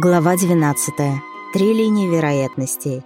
Глава 12. Три линии вероятностей.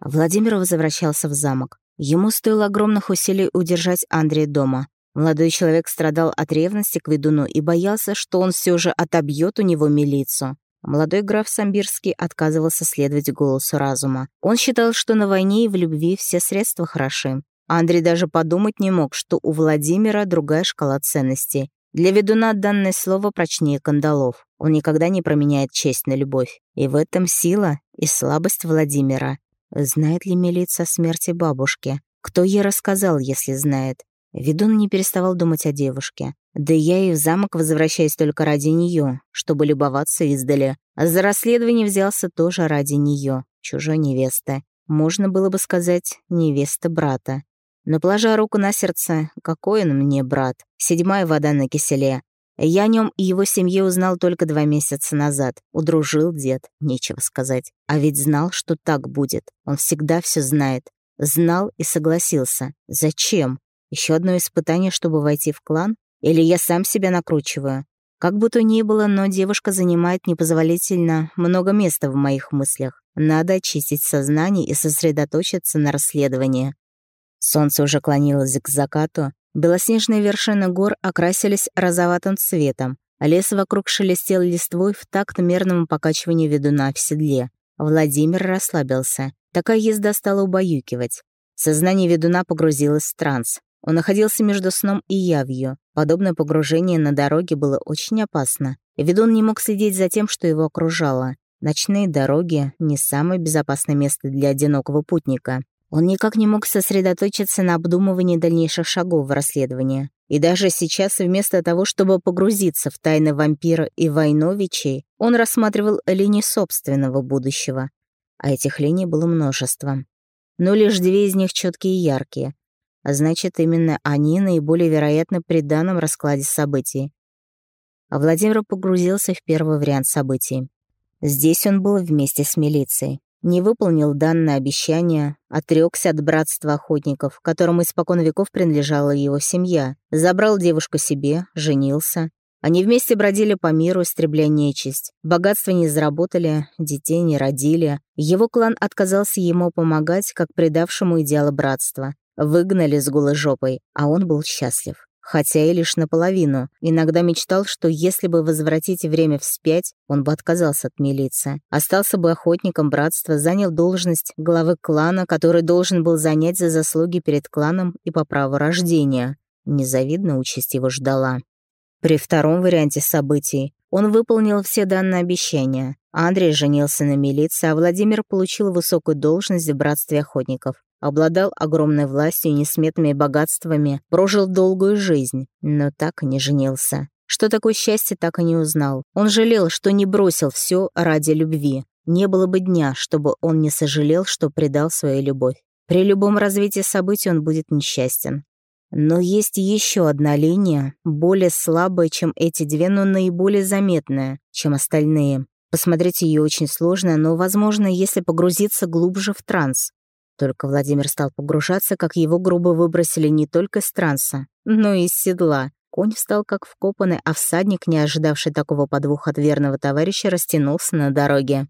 Владимир возвращался в замок. Ему стоило огромных усилий удержать Андрея дома. Молодой человек страдал от ревности к ведуну и боялся, что он все же отобьет у него милицию. Молодой граф Самбирский отказывался следовать голосу разума. Он считал, что на войне и в любви все средства хороши. Андрей даже подумать не мог, что у Владимира другая шкала ценностей. Для ведуна данное слово прочнее кандалов. Он никогда не променяет честь на любовь. И в этом сила и слабость Владимира. Знает ли милиция о смерти бабушки? Кто ей рассказал, если знает? Ведун не переставал думать о девушке. Да я и в замок возвращаюсь только ради нее, чтобы любоваться издали. А за расследование взялся тоже ради нее, чужой невесты. Можно было бы сказать, невеста брата. Но, положа руку на сердце, какой он мне брат. Седьмая вода на киселе. Я о нем и его семье узнал только два месяца назад. Удружил дед, нечего сказать. А ведь знал, что так будет. Он всегда все знает. Знал и согласился. Зачем? Еще одно испытание, чтобы войти в клан? Или я сам себя накручиваю? Как бы то ни было, но девушка занимает непозволительно много места в моих мыслях. Надо очистить сознание и сосредоточиться на расследовании. Солнце уже клонилось к закату, белоснежные вершины гор окрасились розоватым цветом, лес вокруг шелестел листвой в такт мерному покачиванию ведуна в седле. Владимир расслабился. Такая езда стала убаюкивать. Сознание ведуна погрузилось в транс. Он находился между сном и явью. Подобное погружение на дороге было очень опасно. Ведун не мог следить за тем, что его окружало. Ночные дороги — не самое безопасное место для одинокого путника. Он никак не мог сосредоточиться на обдумывании дальнейших шагов в расследовании. И даже сейчас, вместо того, чтобы погрузиться в тайны вампира и Войновичей, он рассматривал линии собственного будущего. А этих линий было множество. Но лишь две из них четкие и яркие. А значит, именно они наиболее вероятны при данном раскладе событий. А Владимир погрузился в первый вариант событий. Здесь он был вместе с милицией не выполнил данное обещание, отрекся от братства охотников, которому испокон веков принадлежала его семья, забрал девушку себе, женился. Они вместе бродили по миру, истребляя нечисть. Богатство не заработали, детей не родили. Его клан отказался ему помогать, как предавшему идеалы братства. Выгнали с голой жопой, а он был счастлив хотя и лишь наполовину. Иногда мечтал, что если бы возвратить время вспять, он бы отказался от милиции. Остался бы охотником братства, занял должность главы клана, который должен был занять за заслуги перед кланом и по праву рождения. Незавидная участь его ждала. При втором варианте событий он выполнил все данные обещания. Андрей женился на милиции, а Владимир получил высокую должность в братстве охотников обладал огромной властью и несметными богатствами, прожил долгую жизнь, но так не женился. Что такое счастье, так и не узнал. Он жалел, что не бросил все ради любви. Не было бы дня, чтобы он не сожалел, что предал свою любовь. При любом развитии событий он будет несчастен. Но есть еще одна линия, более слабая, чем эти две, но наиболее заметная, чем остальные. Посмотреть ее очень сложно, но возможно, если погрузиться глубже в транс. Только Владимир стал погружаться, как его грубо выбросили не только с транса, но и из седла. Конь встал как вкопанный, а всадник, не ожидавший такого подвоха от верного товарища, растянулся на дороге.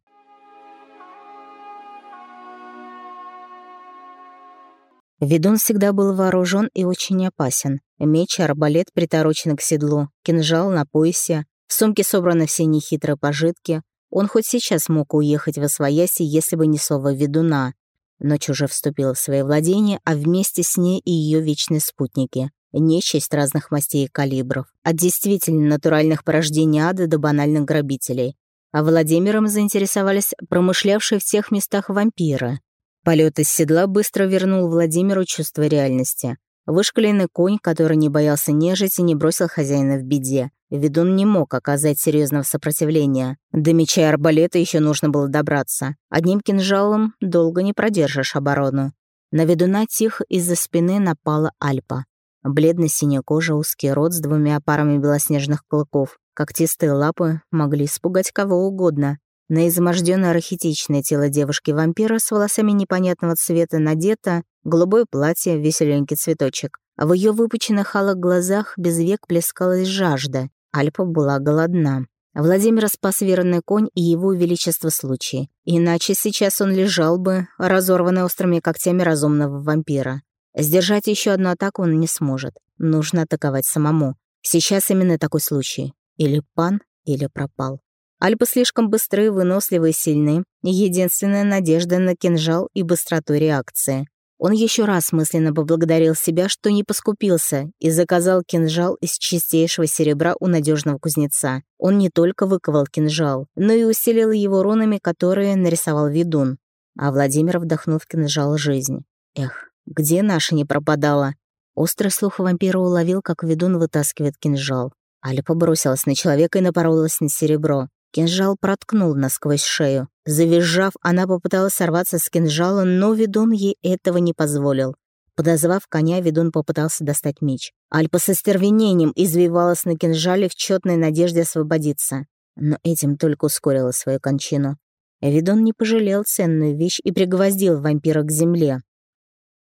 Ведун всегда был вооружен и очень опасен. Меч, арбалет приторочен к седлу, кинжал на поясе, в сумке собраны все нехитрые пожитки. Он хоть сейчас мог уехать во свояси, если бы не слово ведуна. Ночь уже вступила в свои владения, а вместе с ней и ее вечные спутники. Нечисть разных мастей и калибров. От действительно натуральных порождений ада до банальных грабителей. А Владимиром заинтересовались промышлявшие в тех местах вампиры. Полет из седла быстро вернул Владимиру чувство реальности. Вышкаленный конь, который не боялся нежить и не бросил хозяина в беде. Ведун не мог оказать серьезного сопротивления. До меча и арбалета еще нужно было добраться. Одним кинжалом долго не продержишь оборону. На ведуна тихо из-за спины напала Альпа. Бледно-синяя кожа, узкий рот с двумя парами белоснежных клыков. Когтистые лапы могли испугать кого угодно. На измождённое архетичное тело девушки-вампира с волосами непонятного цвета надето голубое платье, веселенький цветочек. А в ее выпученных алых глазах без век плескалась жажда. Альпа была голодна. Владимир спас верный конь и его величество случай. Иначе сейчас он лежал бы, разорванный острыми когтями разумного вампира. Сдержать еще одну атаку он не сможет. Нужно атаковать самому. Сейчас именно такой случай. Или пан, или пропал. Альпы слишком быстрые, выносливые, сильны. Единственная надежда на кинжал и быстроту реакции. Он еще раз мысленно поблагодарил себя, что не поскупился, и заказал кинжал из чистейшего серебра у надежного кузнеца. Он не только выковал кинжал, но и усилил его рунами, которые нарисовал ведун. А Владимир вдохнул в кинжал жизнь. Эх, где наша не пропадала? Острый слух вампира уловил, как ведун вытаскивает кинжал. Аля побросилась на человека и напоролась на серебро. Кинжал проткнул насквозь шею. Завизжав, она попыталась сорваться с кинжала, но ведун ей этого не позволил. Подозвав коня, ведун попытался достать меч. Альпа со стервенением извивалась на кинжале в четной надежде освободиться. Но этим только ускорила свою кончину. Ведун не пожалел ценную вещь и пригвоздил вампира к земле.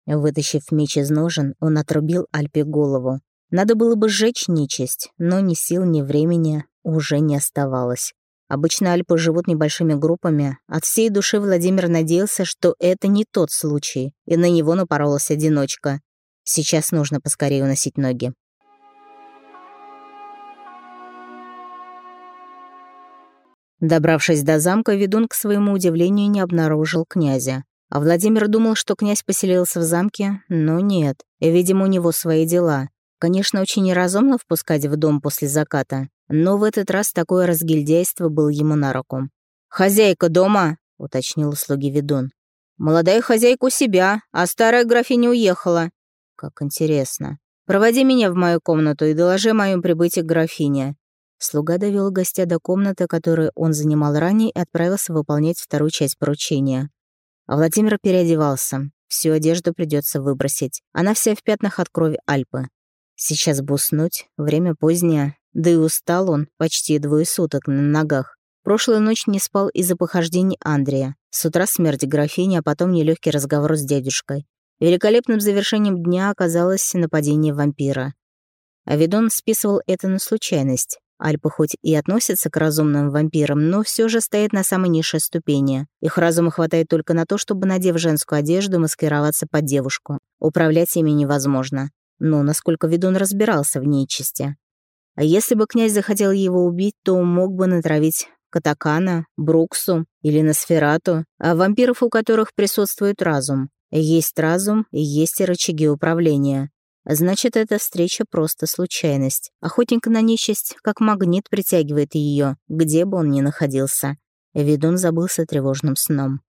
Вытащив меч из ножен, он отрубил Альпе голову. Надо было бы сжечь нечисть, но ни сил, ни времени уже не оставалось. Обычно альпы живут небольшими группами. От всей души Владимир надеялся, что это не тот случай, и на него напоролась одиночка. Сейчас нужно поскорее уносить ноги. Добравшись до замка, ведун, к своему удивлению, не обнаружил князя. А Владимир думал, что князь поселился в замке, но нет. Видимо, у него свои дела. Конечно, очень неразумно впускать в дом после заката, но в этот раз такое разгильдяйство было ему на руку. «Хозяйка дома?» — уточнил слуги ведун. «Молодая хозяйка у себя, а старая графиня уехала». «Как интересно. Проводи меня в мою комнату и доложи о моем прибытии к графине». Слуга довел гостя до комнаты, которую он занимал ранее, и отправился выполнять вторую часть поручения. А Владимир переодевался. Всю одежду придется выбросить. Она вся в пятнах от крови Альпы. Сейчас бы уснуть, время позднее, да и устал он почти двое суток на ногах. Прошлую ночь не спал из-за похождений Андрея. С утра смерть графини, а потом нелегкий разговор с дядюшкой. Великолепным завершением дня оказалось нападение вампира. Авидон списывал это на случайность. Альпы хоть и относятся к разумным вампирам, но все же стоят на самой низшей ступени. Их разума хватает только на то, чтобы, надев женскую одежду, маскироваться под девушку. Управлять ими невозможно. Но насколько ведун разбирался в нечисти. А если бы князь захотел его убить, то мог бы натравить Катакана, Бруксу или Носферату, а вампиров, у которых присутствует разум. Есть разум и есть и рычаги управления. Значит, эта встреча просто случайность. Охотник на нечисть, как магнит, притягивает ее, где бы он ни находился. Ведун забылся тревожным сном.